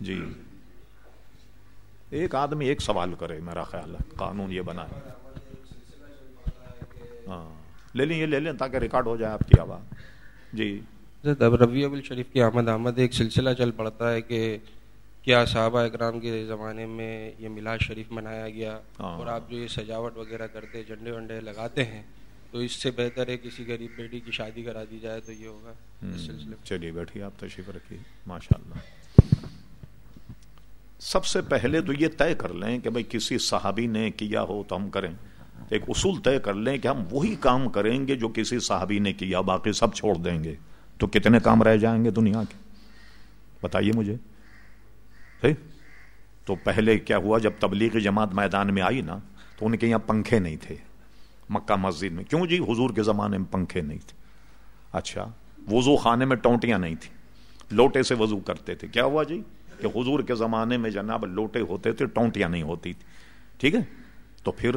جی۔ ایک آدمی ایک سوال کرے میرا خیال ہے قانون یہ بنا ہے ہاں لے لیں یہ لے لیں تاکہ ریکارڈ ہو جائے آپ کی آواز۔ جی۔ ربیع الشریف کی آمد آمد ایک سلسلہ چل پڑتا ہے کہ کیا صحابہ اکرام کے زمانے میں یہ میلاد شریف منایا گیا؟ ہاں۔ اور آپ جو یہ سجاوٹ وغیرہ کرتے جھنڈے ونڈے لگاتے ہیں تو اس سے بہتر ہے کسی غریب بیٹی کی شادی کرا دی جائے تو یہ ہوگا۔ اس سلسلے میں۔ چلیے بیٹھیے آپ تشریف رکھیے۔ ماشاء اللہ سب سے پہلے تو یہ طے کر لیں کہ بھائی کسی صحابی نے کیا ہو تو ہم کریں۔ ایک اصول طے کر لیں کہ ہم وہی کام کریں گے جو کسی صحابی نے کیا، باقی سب چھوڑ دیں گے۔ تو کتنے کام رہ جائیں گے دنیا کے؟ بتائیے مجھے۔ صحیح؟ تو پہلے کیا ہوا؟ جب تبلیغی جماعت میدان میں آئی نا، تو ان کے یہاں پنکھے نہیں تھے۔ مکہ مسجد میں۔ کیوں جی؟ حضور کے زمانے میں پنکھے نہیں تھے۔ اچھا وضو خانے میں ٹونٹیاں نہیں تھیں۔ لوٹے سے وضو کرتے تھے۔ کیا ہوا جی؟ کہ حضور کے زمانے میں جناب لوٹے ہوتے تھے، ٹونٹیاں نہیں ہوتی تھی ٹھیک ہے؟ تو پھر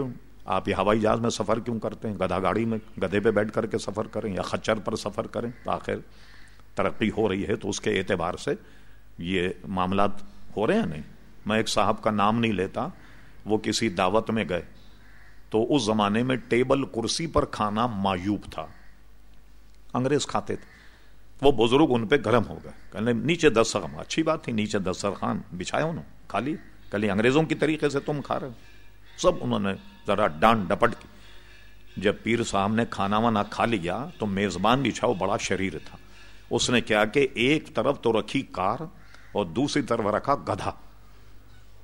آپ یہ ہوائی جہاز میں سفر کیوں کرتے ہیں؟ گدھا گاڑی میں گدھے پہ بیٹھ کر کے سفر کریں یا خچر پر سفر کریں؟ آخر ترقی ہو رہی ہے تو اس کے اعتبار سے یہ معاملات ہو رہے ہیں نہیں؟ میں ایک صاحب کا نام نہیں لیتا، وہ کسی دعوت میں گئے۔ تو اس زمانے میں ٹیبل کرسی پر کھانا مایوب تھا۔ انگریز کھاتے تھے۔ وہ بزرگ ان پہ گرم ہو گئے۔ کہنے نیچے دس اچھی بات تھی، نیچے دس خان۔ بچھایا انہوں کھا لی کل انگریزوں کی طریقے سے تم کھا رہے ہو۔ سب انہوں نے ذرا ڈانٹ ڈپٹ کی۔ جب پیر صاحب نے کھانا وانا کھا لیا تو میزبان بچھاؤ، بڑا شریر تھا۔ اس نے کیا کہ ایک طرف تو رکھی کار اور دوسری طرف رکھا گدھا۔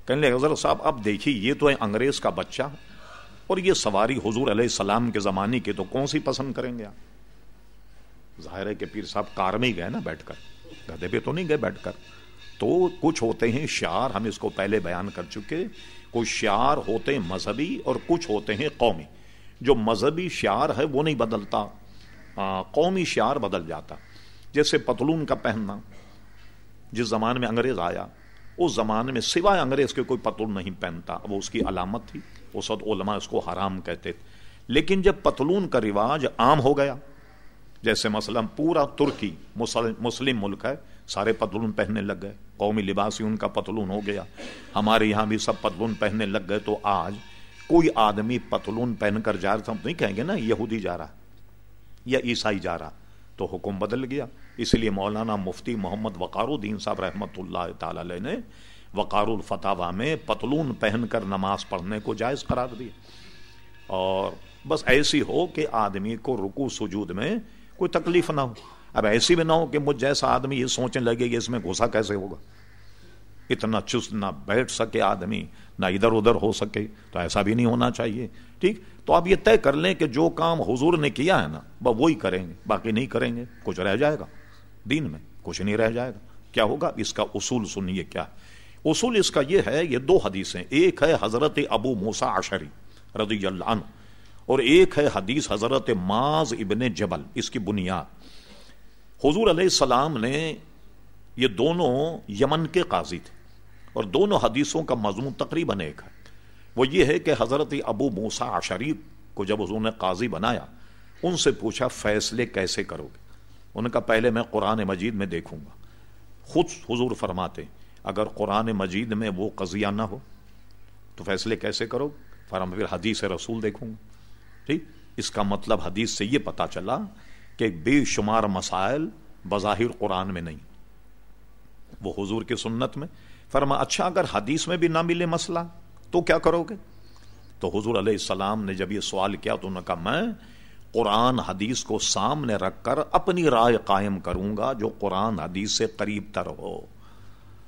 کہنے لگے، حضرت صاحب، اب دیکھیے، یہ تو ہے انگریز کا بچہ۔ اور یہ سواری حضور علیہ السلام کے زمانے کی تو کون سی پسند کریں گے آپ؟ ظاہر ہے کہ پیر صاحب کار میں ہی گئے نا بیٹھ کر۔ گدھے پہ تو نہیں گئے بیٹھ کر۔ تو کچھ ہوتے ہیں شعار ہم اس کو پہلے بیان کر چکے۔ کچھ شعار ہوتے ہیں مذہبی اور کچھ ہوتے ہیں قومی۔ جو مذہبی شعار ہے وہ نہیں بدلتا۔ قومی شعار بدل جاتا۔ جیسے پتلون کا پہننا۔ جس زمانے میں انگریز آیا، اس زمانے میں سوائے انگریز کے کوئی پتلون نہیں پہنتا۔ وہ اس کی علامت تھی۔ اس وقت علماء اس کو حرام کہتے تھے۔ لیکن جب پتلون کا رواج عام ہو گیا جیسے مثلا پورا ترکی مسلم ملک ہے، سارے پتلون پہننے لگ گئے، قومی لباس ہی ان کا پتلون ہو گیا۔ ہمارے یہاں بھی سب پتلون پہننے لگ گئے، تو آج کوئی آدمی پتلون پہن کر جا رہا نہیں کہیں گے نا، یہودی جا رہا یا عیسائی جا رہا، تو حکم بدل گیا۔ اس لیے مولانا مفتی محمد وقار الدین صاحب رحمۃ اللہ تعالی علیہ نے وقار الفتاوا میں پتلون پہن کر نماز پڑھنے کو جائز قرار دیا۔ اور بس ایسی ہو کہ آدمی کو رکو سجود میں کوئی تکلیف نہ ہو۔ اب ایسی بھی نہ ہو کہ مجھ جیسا آدمی یہ سوچنے لگے کہ اس میں گھسا کیسے ہوگا۔ اتنا چست نہ بیٹھ سکے آدمی، نہ ادھر ادھر ہو سکے، تو ایسا بھی نہیں ہونا چاہیے۔ ٹھیک؟ تو آپ یہ طے کر لیں کہ جو کام حضور نے کیا ہے نا وہی کریں گے، باقی نہیں کریں گے۔ کچھ رہ جائے گا۔ دین میں کچھ نہیں رہ جائے گا۔ کیا ہوگا؟ اس کا اصول سنیے کیا اصول اس کا یہ ہے، یہ دو حدیثیں۔ ایک ہے حضرت ابو موسا عشری رضی اللہ عنہ۔ اور ایک ہے حدیث حضرت معاذ ابن جبل، اس کی بنیاد۔ حضور علیہ السلام نے یہ دونوں یمن کے قاضی تھے اور دونوں حدیثوں کا مضمون تقریباً ایک ہے۔ وہ یہ ہے کہ حضرت ابو موسا عشریف کو جب حضور نے قاضی بنایا، ان سے پوچھا فیصلے کیسے کرو گے؟ ان کا پہلے میں قرآن مجید میں دیکھوں گا۔ خود حضور فرماتے، اگر قرآن مجید میں وہ قضیہ نہ ہو تو فیصلے کیسے کرو؟ فرم پھر حدیث رسول دیکھوں گا۔ ٹھیک اس کا مطلب حدیث سے یہ پتا چلا کہ بے شمار مسائل بظاہر قرآن میں نہیں۔ وہ حضور کی سنت میں۔ فرما اچھا اگر حدیث میں بھی نہ ملے مسئلہ، تو کیا کرو گے؟ تو حضور علیہ السلام نے جب یہ سوال کیا تو انہوں نے کہا، میں قرآن حدیث کو سامنے رکھ کر اپنی رائے قائم کروں گا جو قرآن حدیث سے قریب تر ہو۔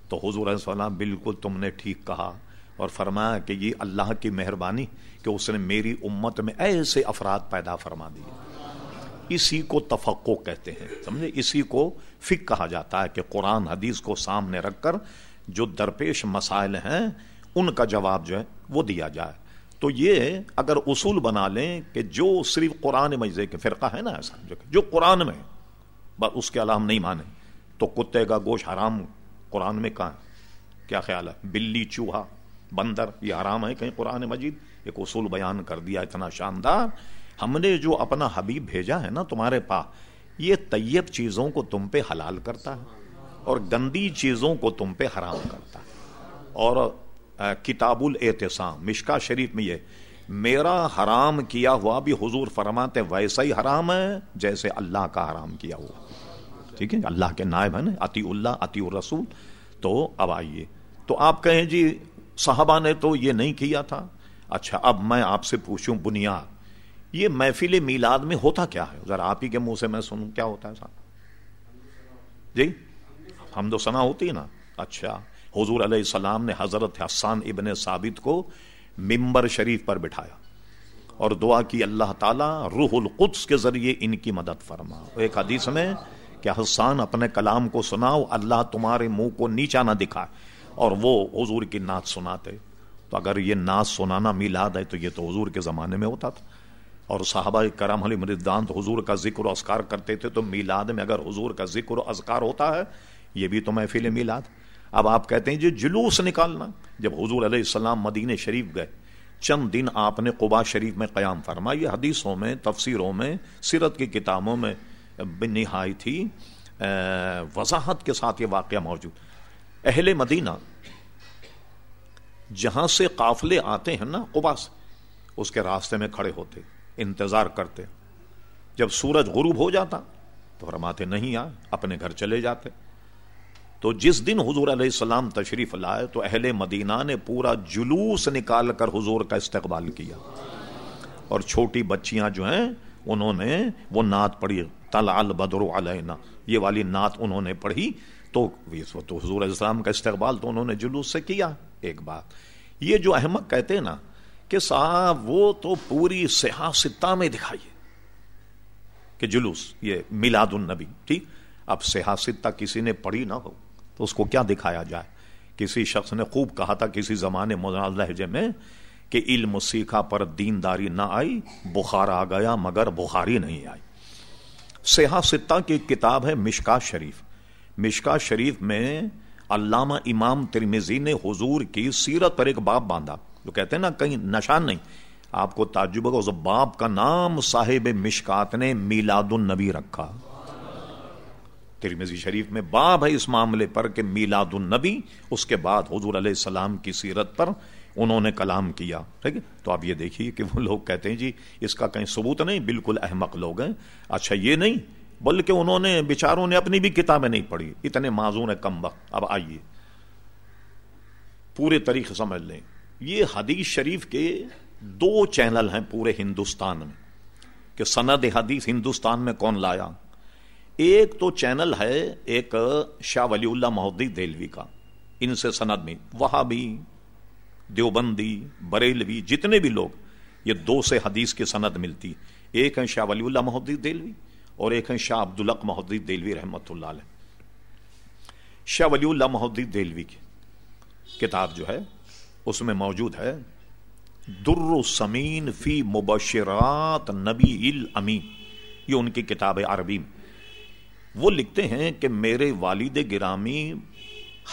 تو حضور علیہ السلام، بالکل تم نے ٹھیک کہا۔ اور فرمایا کہ یہ اللہ کی مہربانی کہ اس نے میری امت میں ایسے افراد پیدا فرما دیے۔ اسی کو تفقو کہتے ہیں۔ سمجھے؟ اسی کو فک کہا جاتا ہے کہ قرآن حدیث کو سامنے رکھ کر جو درپیش مسائل ہیں، ان کا جواب جو ہے وہ دیا جائے۔ تو یہ اگر اصول بنا لیں کہ جو صرف قرآن مجزے کے فرقہ ہے نا ایسا، جو قرآن میں، بس اس کے علاوہ ہم نہیں مانے تو کتے کا گوشت حرام قرآن میں کہاں ہے؟ کیا خیال ہے؟ بلی چوہا۔ بندر، یہ حرام ہے کہیں قرآن مجید، ایک اصول بیان کر دیا اتنا شاندار۔ ہم نے جو اپنا حبیب بھیجا ہے نا تمہارے پاس، یہ طیب چیزوں کو تم پہ حلال کرتا ہے اور گندی چیزوں کو تم پہ حرام کرتا ہے۔ اور کتاب الاعتصام مشکا شریف میں یہ، میرا حرام کیا ہوا بھی حضور فرماتے ویسا ہی حرام ہے جیسے اللہ کا حرام کیا ہوا۔ ٹھیک ہے، اللہ کے نائب ہیں نا اتی اللہ اتی الرسول۔ تو اب آئیے۔ تو آپ کہیں جی صحابہ نے تو یہ نہیں کیا تھا؟ اچھا اب میں آپ سے پوچھوں بنیاد، یہ محفل میلاد میں ہوتا کیا ہے؟ ذرا آپ ہی کے منہ سے میں سنوں، کیا ہوتا ہے صاحب؟ جی؟ ہم تو سنا ہوتی ہے نا۔ اچھا حضور علیہ السلام نے حضرت حسان ابن ثابت کو ممبر شریف پر بٹھایا اور دعا کی اللہ تعالیٰ روح القدس کے ذریعے ان کی مدد فرما ایک حدیث میں کہ حسان اپنے کلام کو سناؤ، اللہ تمہارے منہ کو نیچا نہ دکھائے۔ اور وہ حضور کی نعت سناتے۔ تو اگر یہ نعت سنانا میلاد ہے تو یہ تو حضور کے زمانے میں ہوتا تھا۔ اور صحابہ کرام علی مردان تو حضور کا ذکر و اذکار کرتے تھے تو میلاد میں اگر حضور کا ذکر و اذکار ہوتا ہے، یہ بھی تو محفل میلاد۔ اب آپ کہتے ہیں جی جلوس نکالنا۔ جب حضور علیہ السلام مدینہ شریف گئے، چند دن آپ نے قبا شریف میں قیام فرما یہ حدیثوں میں، تفسیروں میں، سیرت کی کتابوں میں نہائی تھی۔ وضاحت کے ساتھ یہ واقعہ موجود۔ اہل مدینہ، جہاں سے قافلے آتے ہیں نا قبا سے، اس کے راستے میں کھڑے ہوتے، انتظار کرتے۔ جب سورج غروب ہو جاتا، تو فرماتے نہیں آئے، اپنے گھر چلے جاتے۔ تو جس دن حضور علیہ السلام تشریف لائے، تو اہل مدینہ نے پورا جلوس نکال کر حضور کا استقبال کیا۔ اور چھوٹی بچیاں جو ہیں، انہوں نے وہ نعت پڑھی تلال بدر علینا، یہ والی نعت انہوں نے پڑھی۔ تو حضور علیہ السلام کا استقبال تو انہوں نے جلوس سے کیا ایک بات۔ یہ جو احمد کہتے ہیں نا کہ صاحب وہ تو پوری سیاستہ میں دکھائیے کہ جلوس، یہ میلاد النبی، ٹھیک؟ اب سیاستہ کسی نے پڑھی نہ ہو تو اس کو کیا دکھایا جائے؟ کسی شخص نے خوب کہا تھا کسی زمانے مزاج لہجے میں کہ علم سیکھا پر دینداری نہ آئی بخار آ گیا مگر بخاری نہیں آئی۔ سیاستہ کی کتاب ہے مشکا شریف۔ مشکا شریف میں علامہ امام ترمیزی نے حضور کی سیرت پر ایک باب باندھا۔ جو کہتے ہیں نا، کہیں نشان نہیں۔ آپ کو تعجب ہوگا، اس باب کا نام صاحب مشکات نے میلاد النبی رکھا۔ ترمیزی شریف میں باب ہے اس معاملے پر کہ میلاد النبی، اس کے بعد حضور علیہ السلام کی سیرت پر انہوں نے کلام کیا۔ ٹھیک ہے؟ تو آپ یہ دیکھیے کہ وہ لوگ کہتے ہیں جی اس کا کہیں ثبوت نہیں، بالکل احمق لوگ ہیں۔ اچھا یہ نہیں بلکہ انہوں نے بچاروں نے اپنی بھی کتابیں نہیں پڑھی۔ اتنے معذور ہیں کم وقت۔ اب آئیے۔ پورے طریقے سمجھ لیں۔ یہ حدیث شریف کے دو چینل ہیں پورے ہندوستان میں۔ کہ سند حدیث ہندوستان میں کون لایا۔ ایک تو چینل ہے ایک شاہ ولی اللہ محدودی دلوی کا۔ ان سے سند میں وہاں بھی دیوبندی، بریلوی، جتنے بھی لوگ، یہ دو سے حدیث کی سند ملتی۔ ایک ہے شاہ ولی اللہ محدودی دلوی اور ایک ہے شاہ عبدالق محدودی دلوی رحمت اللہ علیہ۔ شاہ ولی اللہ محدودی دلوی کی کتاب جو ہے، اس میں موجود ہے، در سمین فی مبشرات نبی الامین یہ ان کی کتاب ہے عربی میں۔ وہ لکھتے ہیں کہ میرے والد گرامی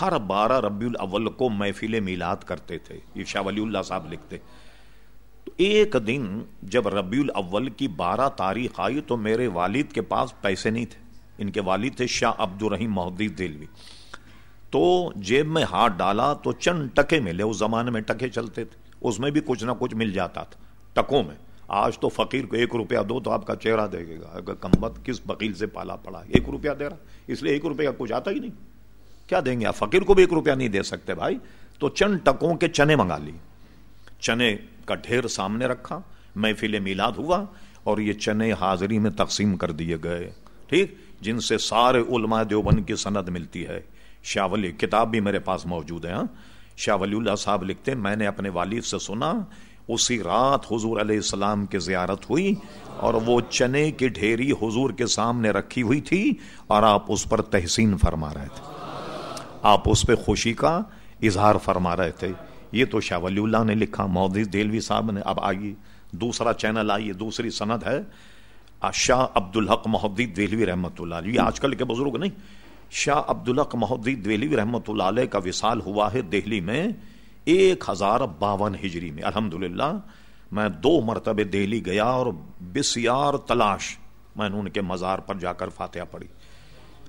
ہر بارہ ربی الاول کو محفل میلاد کرتے تھے۔ یہ شاہ ولی اللہ صاحب لکھتے۔ ہیں تو ایک دن جب ربی الاول کی بارہ تاریخ آئی تو میرے والد کے پاس پیسے نہیں تھے۔ ان کے والد تھے شاہ عبد الرحیم محدید دلوی تو جیب میں ہاتھ ڈالا تو چند ٹکے ملے۔ اس زمانے میں ٹکے چلتے تھے۔ اس میں بھی کچھ نہ کچھ مل جاتا تھا۔ ٹکوں میں۔ آج تو فقیر کو ایک روپیہ دو تو آپ کا چہرہ دے گا۔ اگر کمبت کس بکیل سے پالا پڑا۔ ایک روپیہ دے رہا۔ اس لیے ایک روپیہ کچھ آتا ہی نہیں۔ کیا دیں گے آپ؟ فقیر کو بھی ایک روپیہ نہیں دے سکتے بھائی۔ تو چند ٹکوں کے چنے منگا لی چنے کا ڈھیر سامنے رکھا، محفل میلاد ہوا اور یہ چنے حاضری میں تقسیم کر دیے گئے۔ ٹھیک؟ جن سے سارے علماء دیوبند کی سند ملتی ہے۔ شاہ ولی کتاب بھی میرے پاس موجود ہے ہاں شاہ ولی اللہ صاحب لکھتے میں نے اپنے والد سے سنا، اسی رات حضور علیہ السلام کی زیارت ہوئی اور وہ چنے کی ڈھیری حضور کے سامنے رکھی ہوئی تھی اور آپ اس پر تحسین فرما رہے تھے۔ آپ اس پہ خوشی کا اظہار فرما رہے تھے۔ یہ تو شاہ ولی اللہ نے لکھا مودی دلوی صاحب نے۔ اب آئیے، دوسرا چینل آئیے، دوسری سند ہے۔ شاہ عبد الحق محدید دہلوی رحمۃ اللہ علیہ۔ آج کل کے بزرگ نہیں۔ شاہ عبد الحق محدید دہلوی رحمۃ اللہ علیہ کا وصال ہوا ہے دہلی میں ایک ہزار باون ہجری میں۔ الحمد میں دو مرتبہ دہلی گیا اور بسیار تلاش میں نے ان کے مزار پر جا کر فاتحہ پڑھی۔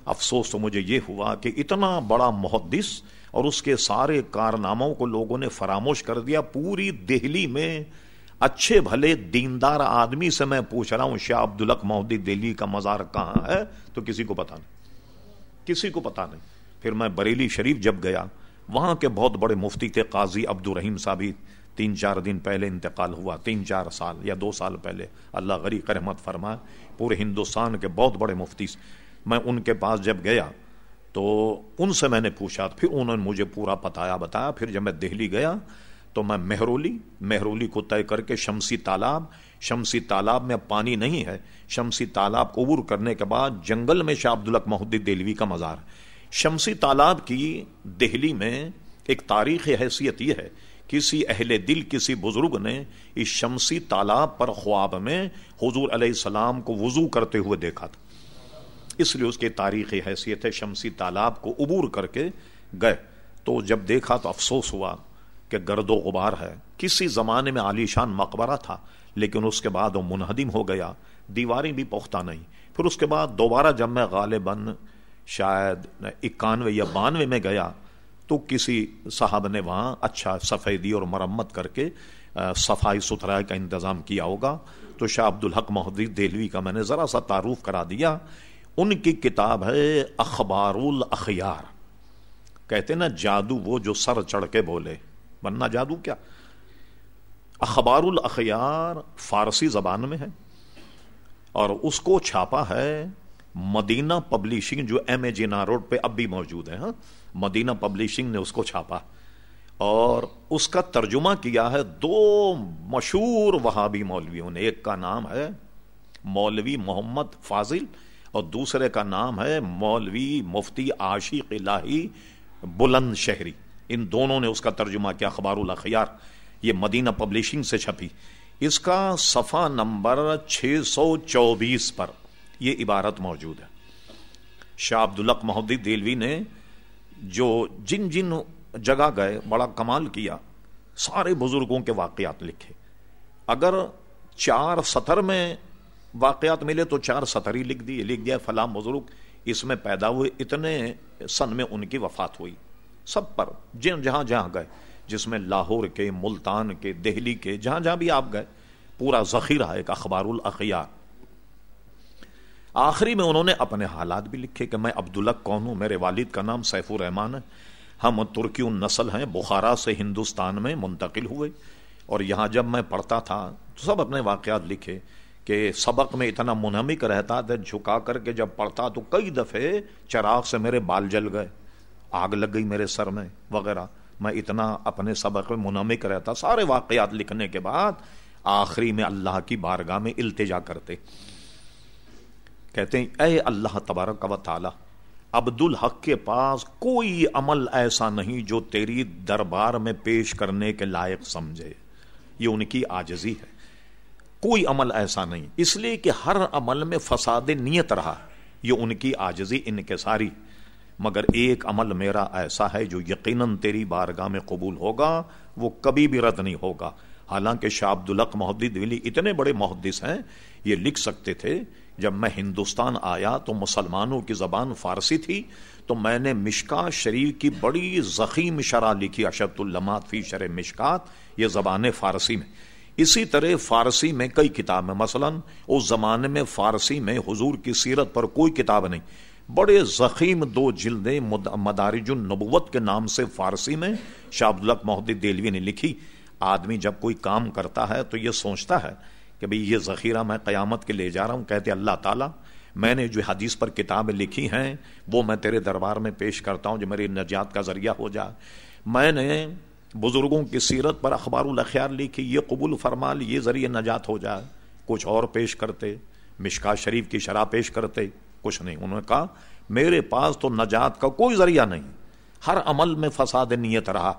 افسوس تو مجھے یہ ہوا کہ اتنا بڑا محدث اور اس کے سارے کارناموں کو لوگوں نے فراموش کر دیا پوری دہلی میں۔ اچھے بھلے دیندار آدمی سے میں پوچھ رہا ہوں، شاہ عبد الق دہلی کا مزار کہاں ہے؟ تو کسی کو پتا نہیں۔ کسی کو پتا نہیں۔ پھر میں بریلی شریف جب گیا، وہاں کے بہت بڑے مفتی تھے قاضی عبد الرحیم صاحب۔ تین چار دن پہلے انتقال ہوا، تین چار سال یا دو سال پہلے۔ اللہ غریق رحمت فرمائے، پورے ہندوستان کے بہت بڑے مفتی۔ میں ان کے پاس جب گیا تو ان سے میں نے پوچھا، پھر انہوں نے مجھے پورا بتایا بتایا، پھر جب میں دہلی گیا تو میں مہرولی مہرولی کو طے کر کے شمسی تالاب شمسی تالاب میں اب پانی نہیں ہے، شمسی تالاب کو عبور کرنے کے بعد جنگل میں شاہ عبدالق محدود دہلوی کا مزار۔ شمسی تالاب کی دہلی میں ایک تاریخ حیثیت یہ ہے، کسی اہل دل، کسی بزرگ نے اس شمسی تالاب پر خواب میں حضور علیہ السلام کو وضو کرتے ہوئے دیکھا تھا۔ اس لیے اس کی تاریخی حیثیت ہے، شمسی تالاب کو عبور کر کے گئے۔ تو جب دیکھا تو افسوس ہوا کہ گرد و غبار ہے۔ کسی زمانے میں عالیشان مقبرہ تھا، لیکن اس کے بعد وہ منہدم ہو گیا۔ دیواریں بھی پختہ نہیں۔ پھر اس کے بعد دوبارہ جب میں غالباً شاید اکانوے یا بانوے میں گیا، تو کسی صاحب نے وہاں اچھا سفیدی اور مرمت کر کے صفائی ستھرائی کا انتظام کیا ہوگا۔ تو شاہ عبد الحق محدود دہلوی کا میں نے ذرا سا تعارف کرا دیا ان کی کتاب ہے اخبار الاخیار کہتے نا، جادو وہ جو سر چڑھ کے بولے۔ ورنہ جادو کیا؟ اخبار الاخیار فارسی زبان میں ہے اور اس کو چھاپا ہے مدینہ پبلشنگ جو ایم اے جینا روڈ پہ اب بھی موجود ہے ہاں؟ مدینہ پبلشنگ نے اس کو چھاپا۔ اور اس کا ترجمہ کیا ہے دو مشہور وہابی مولویوں نے، ایک کا نام ہے مولوی محمد فاضل اور دوسرے کا نام ہے مولوی مفتی عاشق الہی بلند شہری۔ ان دونوں نے اس کا ترجمہ کیا، اخبار الاخیار۔ یہ مدینہ پبلشنگ سے چھپی۔ اس کا صفحہ نمبر چھ سو چوبیس پر یہ عبارت موجود ہے۔ شاہ عبدالق محدود دلوی نے جو جن جن جگہ گئے، بڑا کمال کیا، سارے بزرگوں کے واقعات لکھے۔ اگر چار سطر میں واقعات ملے تو چار سطر ہی لکھ دیے، لکھ دیا، فلاں بزرگ، اس میں پیدا ہوئے، اتنے سن میں ان کی وفات ہوئی۔ سب پر، جن جہاں جہاں گئے، جس میں لاہور کے، ملتان کے، دہلی کے، جہاں جہاں بھی آپ گئے، پورا ذخیرہ ایک اخبار الاخیار۔ آخری میں انہوں نے اپنے حالات بھی لکھے کہ میں عبداللہ کون ہوں؟ میرے والد کا نام سیف الرحمان ہے۔ ہم ترکی نسل ہیں، بخارا سے ہندوستان میں منتقل ہوئے۔ اور یہاں جب میں پڑھتا تھا تو سب اپنے واقعات لکھے۔ کہ سبق میں اتنا منہمک رہتا تھا، جھکا کر کے جب پڑھتا تو کئی دفعے چراغ سے میرے بال جل گئے، آگ لگ گئی میرے سر میں وغیرہ۔ میں اتنا اپنے سبق میں منامک رہتا، سارے واقعات لکھنے کے بعد آخری میں اللہ کی بارگاہ میں التجا کرتے۔ کہتے ہیں، اے اللہ تبارک و تعالی، عبد الحق کے پاس کوئی عمل ایسا نہیں جو تیری دربار میں پیش کرنے کے لائق سمجھے۔ یہ ان کی آجزی ہے۔ کوئی عمل ایسا نہیں۔ اس لیے کہ ہر عمل میں فساد نیت رہا۔ یہ ان کی آجزی ان کے ساری۔ مگر ایک عمل میرا ایسا ہے جو یقیناً تیری بارگاہ میں قبول ہوگا، وہ کبھی بھی رد نہیں ہوگا۔ حالانکہ شاہ عبدالق محدود ولی اتنے بڑے محدث ہیں، یہ لکھ سکتے تھے، جب میں ہندوستان آیا تو مسلمانوں کی زبان فارسی تھی، تو میں نے مشکا شریف کی بڑی زخیم شرح لکھی، اشد المات فی شر مشکات، یہ زبان فارسی میں۔ اسی طرح فارسی میں کئی کتابیں مثلا اس زمانے میں فارسی میں حضور کی سیرت پر کوئی کتاب نہیں۔ بڑے زخیم دو جلدیں مدارج النبوت کے نام سے فارسی میں شاہ عبدالق محدود دلوی نے لکھی۔ آدمی جب کوئی کام کرتا ہے تو یہ سوچتا ہے کہ بھئی یہ ذخیرہ میں قیامت کے لے جا رہا ہوں۔ کہتے اللہ تعالیٰ، میں نے جو حدیث پر کتابیں لکھی ہیں، وہ میں تیرے دربار میں پیش کرتا ہوں جو میری نجات کا ذریعہ ہو جائے۔ میں نے بزرگوں کی سیرت پر اخبار الخیار لکھی یہ قبول فرمال، یہ ذریعہ نجات ہو جائے۔ کچھ اور پیش کرتے، مشکا شریف کی شرح پیش کرتے، کچھ نہیں۔ انہوں نے کہا، میرے پاس تو نجات کا کوئی ذریعہ نہیں۔ ہر عمل میں فساد نیت رہا۔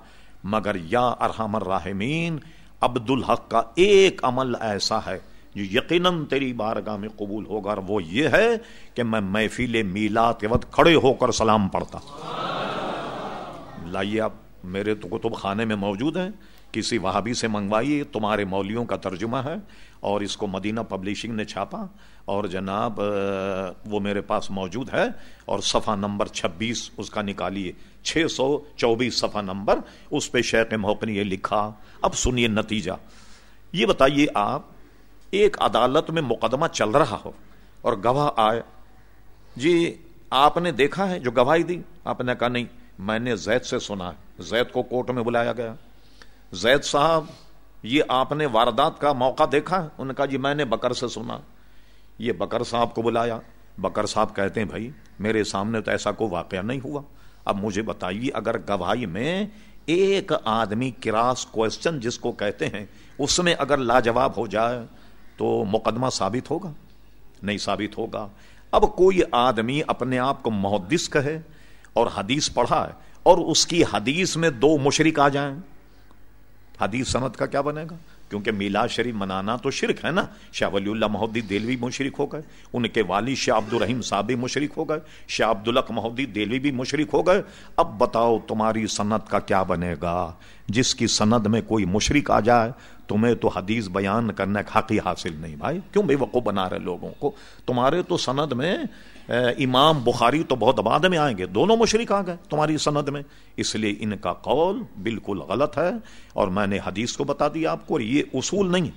مگر یا ارحم الراحمین عبد الحق کا ایک عمل ایسا ہے، جو یقیناً تیری بارگاہ میں قبول ہوگا۔ اور وہ یہ ہے کہ میں محفل میلاد کے وقت کھڑے ہو کر سلام پڑھتا۔ لائیے آپ میرے تو کتب خانے میں موجود ہیں۔ کسی وہابی سے منگوائیے، تمہارے مولیوں کا ترجمہ ہے اور اس کو مدینہ پبلشنگ نے چھاپا۔ اور جناب وہ میرے پاس موجود ہے اور صفحہ نمبر چھبیس اس کا نکالیے۔ چھ سو چوبیس صفحہ نمبر، اس پہ شیخ محق نے یہ لکھا۔ اب سنیے نتیجہ۔ یہ بتائیے آپ، ایک عدالت میں مقدمہ چل رہا ہو اور گواہ آئے۔ جی آپ نے دیکھا ہے جو گواہی دی؟ آپ نے کہا نہیں، میں نے زید سے سنا ہے۔ زید کو کوٹ میں بلایا گیا۔ زید صاحب، یہ آپ نے واردات کا موقع دیکھا؟ انہوں نے کہا جی میں نے بکر سے سنا۔ یہ بکر صاحب کو بلایا۔ بکر صاحب کہتے ہیں، بھائی، میرے سامنے تو ایسا کوئی واقعہ نہیں ہوا۔ اب مجھے بتائیے، اگر گواہی میں ایک آدمی کراس کوشچن جس کو کہتے ہیں، اس میں اگر لاجواب ہو جائے تو مقدمہ ثابت ہوگا؟ نہیں ثابت ہوگا۔ اب کوئی آدمی اپنے آپ کو محدث کہے اور حدیث پڑھا ہے اور اس کی حدیث میں دو مشرق آ جائیں۔ حدیث صنعت کا کیا بنے گا؟ کیونکہ میلاد شریف منانا تو شرک ہے نا۔ شاہ ولی اللہ محدودی دلوی مشرق ہو گئے۔ ان کے والد شاہ عبد الرحیم صاحب بھی مشرق ہو گئے۔ شاہ عبد الق محدودی دلوی بھی مشرق ہو گئے۔ اب بتاؤ تمہاری صنعت کا کیا بنے گا؟ جس کی سند میں کوئی مشرق آ جائے، تمہیں تو حدیث بیان کرنے کا حق ہی حاصل نہیں بھائی۔ کیوں بے وقوع بنا رہے لوگوں کو؟ تمہارے تو سند میں امام بخاری تو بہت بعد میں آئیں گے، دونوں مشرق آ گئے تمہاری سند میں، اس لیے ان کا قول بالکل غلط ہے، اور میں نے حدیث کو بتا دیا آپ کو یہ اصول نہیں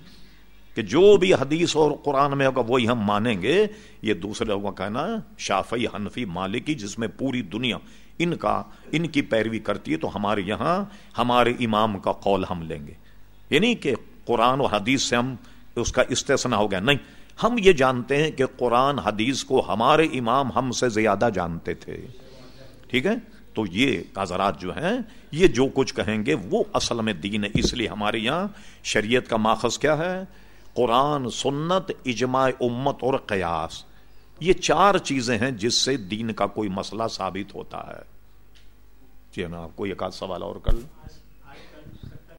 کہ جو بھی حدیث اور قرآن میں ہوگا وہی ہم مانیں گے، یہ دوسرے لوگوں کا کہنا شافی حنفی، مالکی، جس میں پوری دنیا ان کا، ان کی پیروی کرتی ہے، تو ہمارے یہاں ہمارے امام کا قول ہم لیں گے۔ یعنی کہ قرآن و حدیث سے ہم اس کا استثنا ہو گیا نہیں ہم یہ جانتے ہیں کہ قرآن حدیث کو ہمارے امام ہم سے زیادہ جانتے تھے۔ ٹھیک ہے؟ تو یہ حضرات جو ہیں، یہ جو کچھ کہیں گے، وہ اصل میں دین ہے۔ اس لیے ہمارے یہاں شریعت کا ماخذ کیا ہے؟ قرآن، سنت، اجماع امت اور قیاس۔ یہ چار چیزیں ہیں جس سے دین کا کوئی مسئلہ ثابت ہوتا ہے۔ جی نا آپ کو ایک آدھ سوال اور کر لیں۔